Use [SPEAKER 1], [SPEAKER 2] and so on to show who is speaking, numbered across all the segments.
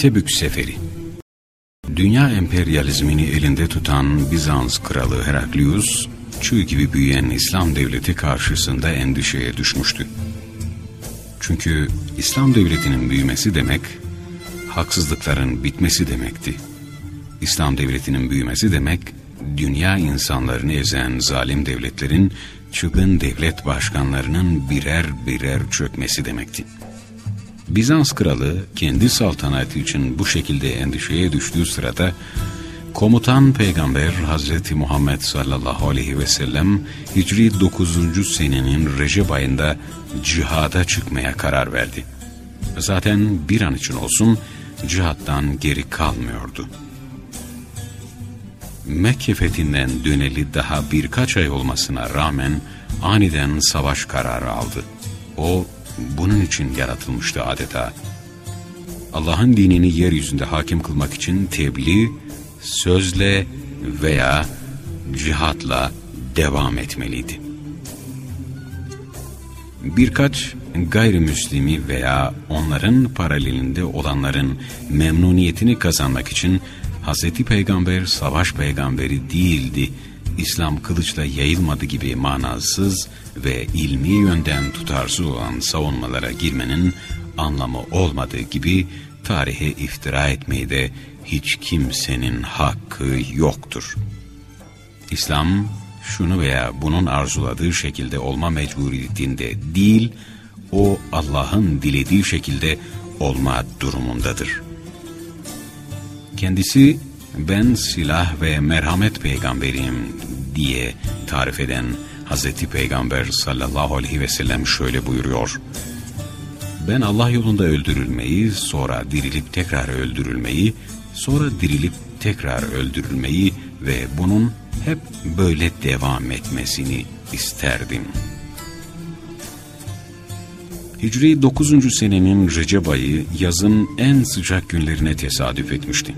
[SPEAKER 1] Tebük Seferi Dünya emperyalizmini elinde tutan Bizans kralı Heraklius, çığ gibi büyüyen İslam devleti karşısında endişeye düşmüştü. Çünkü İslam devletinin büyümesi demek, haksızlıkların bitmesi demekti. İslam devletinin büyümesi demek, dünya insanlarını ezen zalim devletlerin, çılgın devlet başkanlarının birer birer çökmesi demekti. Bizans kralı kendi saltanatı için bu şekilde endişeye düştüğü sırada komutan peygamber Hazreti Muhammed sallallahu aleyhi ve sellem Hicri 9. senenin Recep ayında cihada çıkmaya karar verdi. Zaten bir an için olsun cihattan geri kalmıyordu. Mekke fethinden döneli daha birkaç ay olmasına rağmen aniden savaş kararı aldı. O bunun için yaratılmıştı adeta. Allah'ın dinini yeryüzünde hakim kılmak için tebliğ, sözle veya cihatla devam etmeliydi. Birkaç gayrimüslimi veya onların paralelinde olanların memnuniyetini kazanmak için Hz. Peygamber savaş peygamberi değildi, İslam kılıçla yayılmadı gibi manasız ve ilmi yönden tutarsız olan savunmalara girmenin anlamı olmadığı gibi tarihe iftira etmeyi de hiç kimsenin hakkı yoktur. İslam şunu veya bunun arzuladığı şekilde olma mecburiyetinde değil, o Allah'ın dilediği şekilde olma durumundadır. Kendisi ben silah ve merhamet peygamberiyim diye tarif eden Hazreti Peygamber sallallahu aleyhi ve sellem şöyle buyuruyor. Ben Allah yolunda öldürülmeyi, sonra dirilip tekrar öldürülmeyi, sonra dirilip tekrar öldürülmeyi ve bunun hep böyle devam etmesini isterdim. Hicri 9. senenin Recep ayı yazın en sıcak günlerine tesadüf etmişti.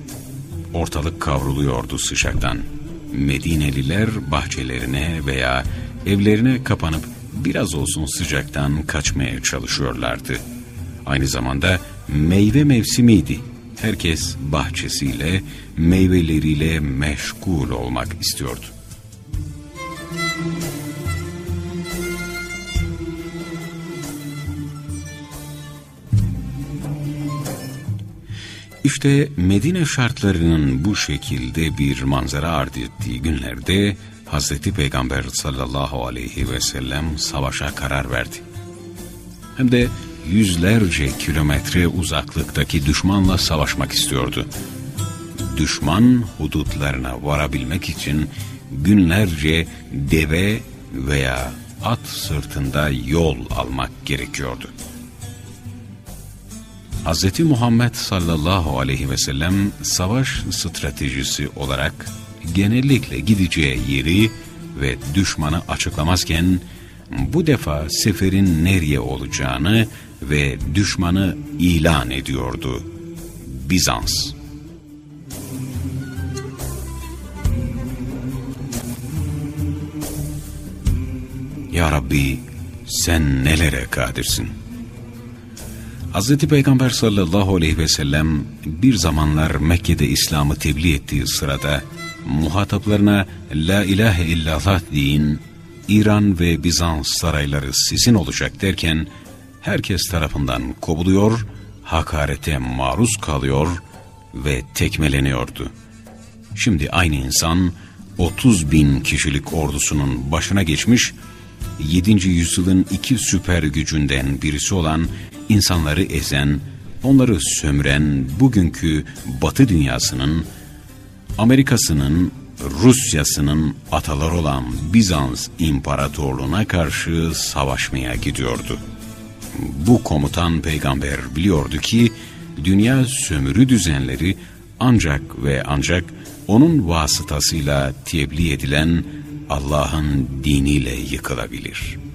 [SPEAKER 1] Ortalık kavruluyordu sıcaktan. Medineliler bahçelerine veya evlerine kapanıp biraz olsun sıcaktan kaçmaya çalışıyorlardı. Aynı zamanda meyve mevsimiydi. Herkes bahçesiyle, meyveleriyle meşgul olmak istiyordu. İşte Medine şartlarının bu şekilde bir manzara ard ettiği günlerde Hazreti Peygamber sallallahu aleyhi ve sellem savaşa karar verdi. Hem de yüzlerce kilometre uzaklıktaki düşmanla savaşmak istiyordu. Düşman hudutlarına varabilmek için günlerce deve veya at sırtında yol almak gerekiyordu. Hz. Muhammed sallallahu aleyhi ve sellem savaş stratejisi olarak genellikle gideceği yeri ve düşmanı açıklamazken bu defa seferin nereye olacağını ve düşmanı ilan ediyordu. Bizans. Ya Rabbi sen nelere kadirsin? Hz. Peygamber sallallahu aleyhi ve sellem bir zamanlar Mekke'de İslam'ı tebliğ ettiği sırada muhataplarına La ilahe illallah deyin, İran ve Bizans sarayları sizin olacak derken herkes tarafından kovuluyor, hakarete maruz kalıyor ve tekmeleniyordu. Şimdi aynı insan 30 bin kişilik ordusunun başına geçmiş, 7. yüzyılın iki süper gücünden birisi olan insanları ezen, onları sömüren bugünkü batı dünyasının, Amerika'sının, Rusya'sının ataları olan Bizans İmparatorluğuna karşı savaşmaya gidiyordu. Bu komutan peygamber biliyordu ki, dünya sömürü düzenleri ancak ve ancak onun vasıtasıyla tebliğ edilen Allah'ın diniyle yıkılabilir.''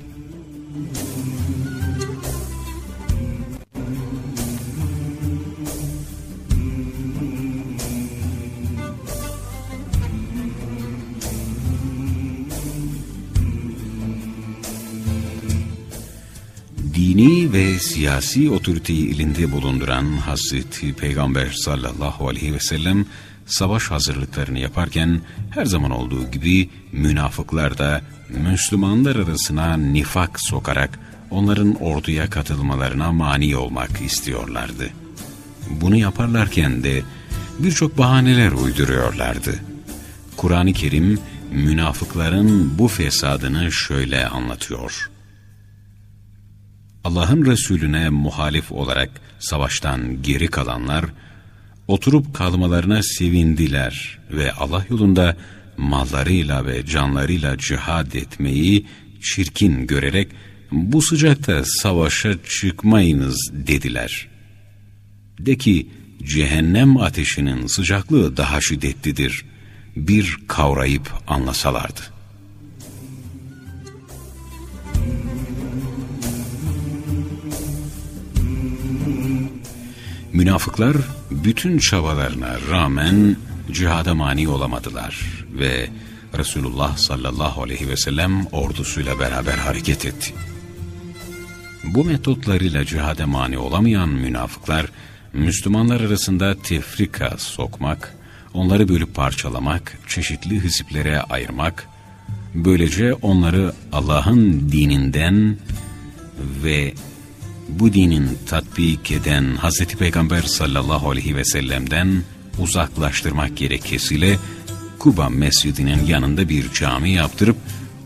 [SPEAKER 1] Dini ve siyasi otoriteyi elinde bulunduran Hazreti Peygamber sallallahu aleyhi ve sellem savaş hazırlıklarını yaparken her zaman olduğu gibi münafıklar da Müslümanlar arasına nifak sokarak onların orduya katılmalarına mani olmak istiyorlardı. Bunu yaparlarken de birçok bahaneler uyduruyorlardı. Kur'an-ı Kerim münafıkların bu fesadını şöyle anlatıyor. Allah'ın Resulüne muhalif olarak savaştan geri kalanlar, oturup kalmalarına sevindiler ve Allah yolunda mallarıyla ve canlarıyla cihad etmeyi çirkin görerek bu sıcakta savaşa çıkmayınız dediler. De ki cehennem ateşinin sıcaklığı daha şiddetlidir. Bir kavrayıp anlasalardı. Münafıklar bütün çabalarına rağmen cihada mani olamadılar ve Resulullah sallallahu aleyhi ve sellem ordusuyla beraber hareket etti. Bu metotlarıyla cihada mani olamayan münafıklar, Müslümanlar arasında tefrika sokmak, onları bölüp parçalamak, çeşitli hizplere ayırmak, böylece onları Allah'ın dininden ve bu dinin tatbik eden Hz. Peygamber sallallahu aleyhi ve sellem'den uzaklaştırmak gerekesiyle Kuba Mescidi'nin yanında bir cami yaptırıp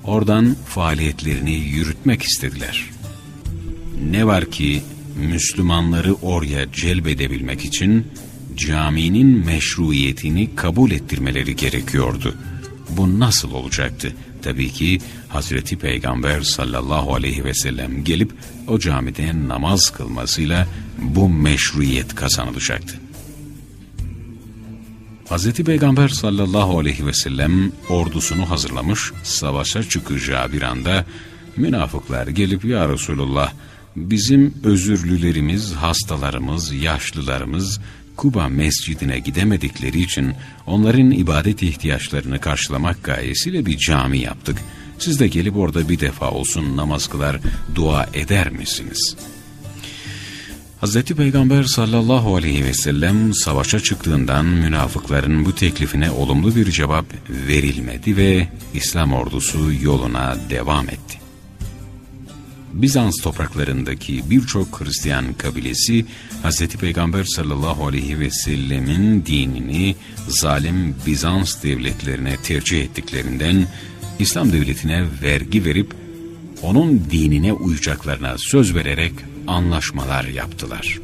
[SPEAKER 1] oradan faaliyetlerini yürütmek istediler. Ne var ki Müslümanları oraya celbedebilmek için caminin meşruiyetini kabul ettirmeleri gerekiyordu. Bu nasıl olacaktı? Tabii ki Hazreti Peygamber sallallahu aleyhi ve sellem gelip o camide namaz kılmasıyla bu meşruiyet kazanılacaktı. Hazreti Peygamber sallallahu aleyhi ve sellem ordusunu hazırlamış, savaşa çıkacağı bir anda münafıklar gelip ya Resulullah bizim özürlülerimiz, hastalarımız, yaşlılarımız Kuba mescidine gidemedikleri için onların ibadet ihtiyaçlarını karşılamak gayesiyle bir cami yaptık. Siz de gelip orada bir defa olsun namaz kılar, dua eder misiniz? Hz. Peygamber sallallahu aleyhi ve sellem savaşa çıktığından münafıkların bu teklifine olumlu bir cevap verilmedi ve İslam ordusu yoluna devam etti. Bizans topraklarındaki birçok Hristiyan kabilesi Hz. Peygamber sallallahu aleyhi ve sellemin dinini zalim Bizans devletlerine tercih ettiklerinden İslam devletine vergi verip onun dinine uyacaklarına söz vererek anlaşmalar yaptılar.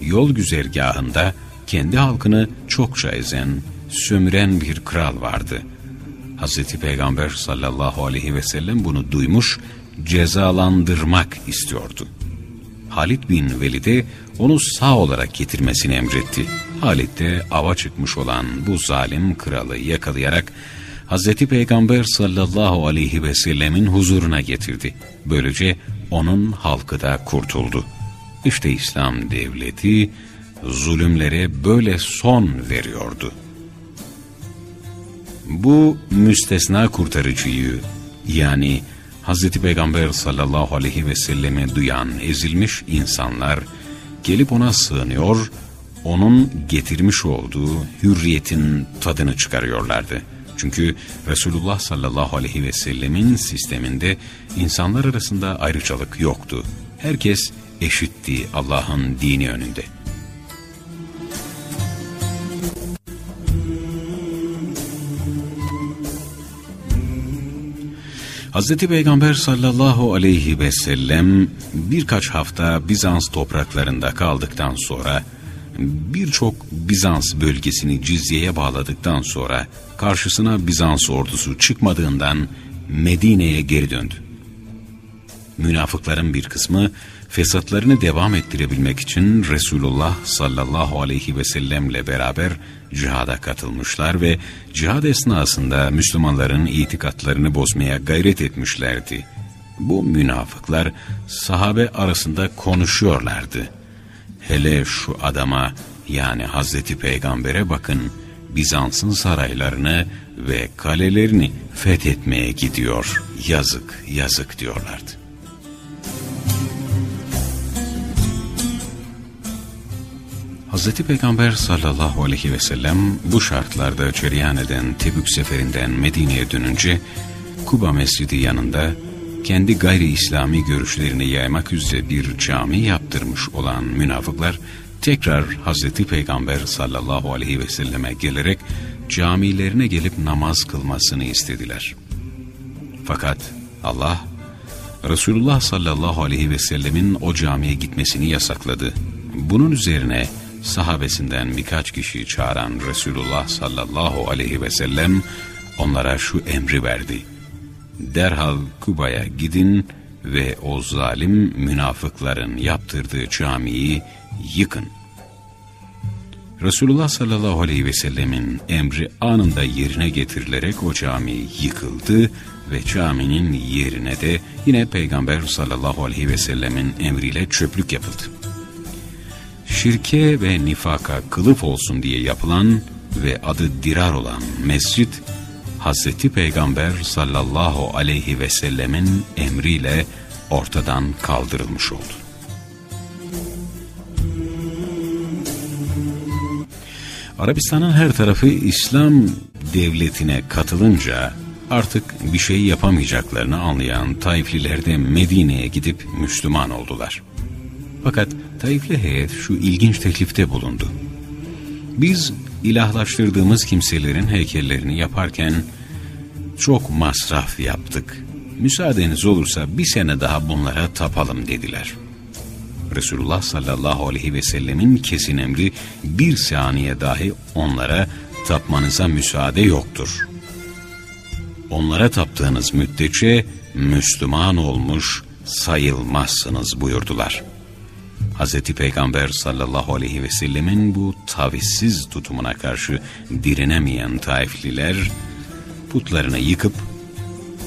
[SPEAKER 1] Yol güzergahında kendi halkını çokça ezen, sömüren bir kral vardı. Hazreti Peygamber sallallahu aleyhi ve sellem bunu duymuş, cezalandırmak istiyordu. Halid bin Velid'e onu sağ olarak getirmesini emretti. Halid de ava çıkmış olan bu zalim kralı yakalayarak Hazreti Peygamber sallallahu aleyhi ve sellemin huzuruna getirdi. Böylece onun halkı da kurtuldu. İşte İslam devleti zulümlere böyle son veriyordu. Bu müstesna kurtarıcıyı yani Hazreti Peygamber sallallahu aleyhi ve selleme duyan ezilmiş insanlar gelip ona sığınıyor, onun getirmiş olduğu hürriyetin tadını çıkarıyorlardı. Çünkü Resulullah sallallahu aleyhi ve sellemin sisteminde insanlar arasında ayrıcalık yoktu. Herkes eşitti Allah'ın dini önünde. Hz. Peygamber sallallahu aleyhi ve sellem birkaç hafta Bizans topraklarında kaldıktan sonra birçok Bizans bölgesini cizyeye bağladıktan sonra karşısına Bizans ordusu çıkmadığından Medine'ye geri döndü. Münafıkların bir kısmı fesatlarını devam ettirebilmek için Resulullah sallallahu aleyhi ve sellemle beraber cihada katılmışlar ve cihad esnasında Müslümanların itikatlarını bozmaya gayret etmişlerdi. Bu münafıklar sahabe arasında konuşuyorlardı. Hele şu adama yani Hazreti Peygamber'e bakın Bizans'ın saraylarını ve kalelerini fethetmeye gidiyor. Yazık, yazık diyorlardı. Hz. Peygamber sallallahu aleyhi ve sellem bu şartlarda cereyan eden Tebük seferinden Medine'ye dönünce Kuba Mescidi yanında kendi gayri İslami görüşlerini yaymak üzere bir cami yaptırmış olan münafıklar tekrar Hazreti Peygamber sallallahu aleyhi ve selleme gelerek camilerine gelip namaz kılmasını istediler. Fakat Allah Resulullah sallallahu aleyhi ve sellemin o camiye gitmesini yasakladı. Bunun üzerine sahabesinden birkaç kişi çağıran Resulullah sallallahu aleyhi ve sellem onlara şu emri verdi. Derhal Kuba'ya gidin ve o zalim münafıkların yaptırdığı camiyi yıkın. Resulullah sallallahu aleyhi ve sellemin emri anında yerine getirilerek o cami yıkıldı ve caminin yerine de yine Peygamber sallallahu aleyhi ve sellemin emriyle çöplük yapıldı. Şirke ve nifaka kılıf olsun diye yapılan ve adı dirar olan mescit, Hazreti Peygamber sallallahu aleyhi ve sellemin emriyle ortadan kaldırılmış oldu. Arabistan'ın her tarafı İslam devletine katılınca artık bir şey yapamayacaklarını anlayan Taifliler de Medine'ye gidip Müslüman oldular. Fakat Taifli heyet şu ilginç teklifte bulundu. Biz ilahlaştırdığımız kimselerin heykellerini yaparken çok masraf yaptık. Müsaadeniz olursa bir sene daha bunlara tapalım dediler. Resulullah sallallahu aleyhi ve sellemin kesin emri bir saniye dahi onlara tapmanıza müsaade yoktur. Onlara taptığınız müddetçe Müslüman olmuş sayılmazsınız buyurdular. Hz. Peygamber sallallahu aleyhi ve sellemin bu tavizsiz tutumuna karşı direnemeyen taifliler putlarını yıkıp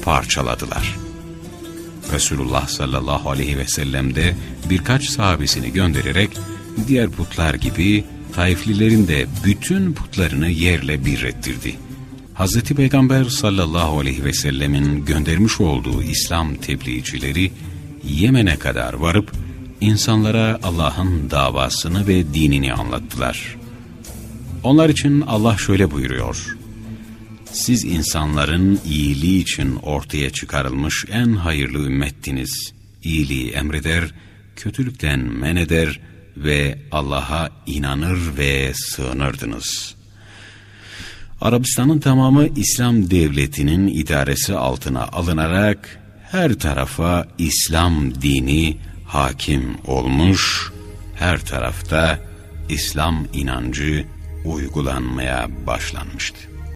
[SPEAKER 1] parçaladılar. Resulullah sallallahu aleyhi ve sellem de birkaç sahabesini göndererek diğer putlar gibi Taiflilerin de bütün putlarını yerle bir ettirdi. Hz. Peygamber sallallahu aleyhi ve sellemin göndermiş olduğu İslam tebliğcileri Yemen'e kadar varıp insanlara Allah'ın davasını ve dinini anlattılar. Onlar için Allah şöyle buyuruyor. Siz insanların iyiliği için ortaya çıkarılmış en hayırlı ümmettiniz. İyiliği emreder, kötülükten men eder ve Allah'a inanır ve sığınırdınız. Arabistan'ın tamamı İslam devletinin idaresi altına alınarak her tarafa İslam dini hakim olmuş, her tarafta İslam inancı uygulanmaya başlanmıştı.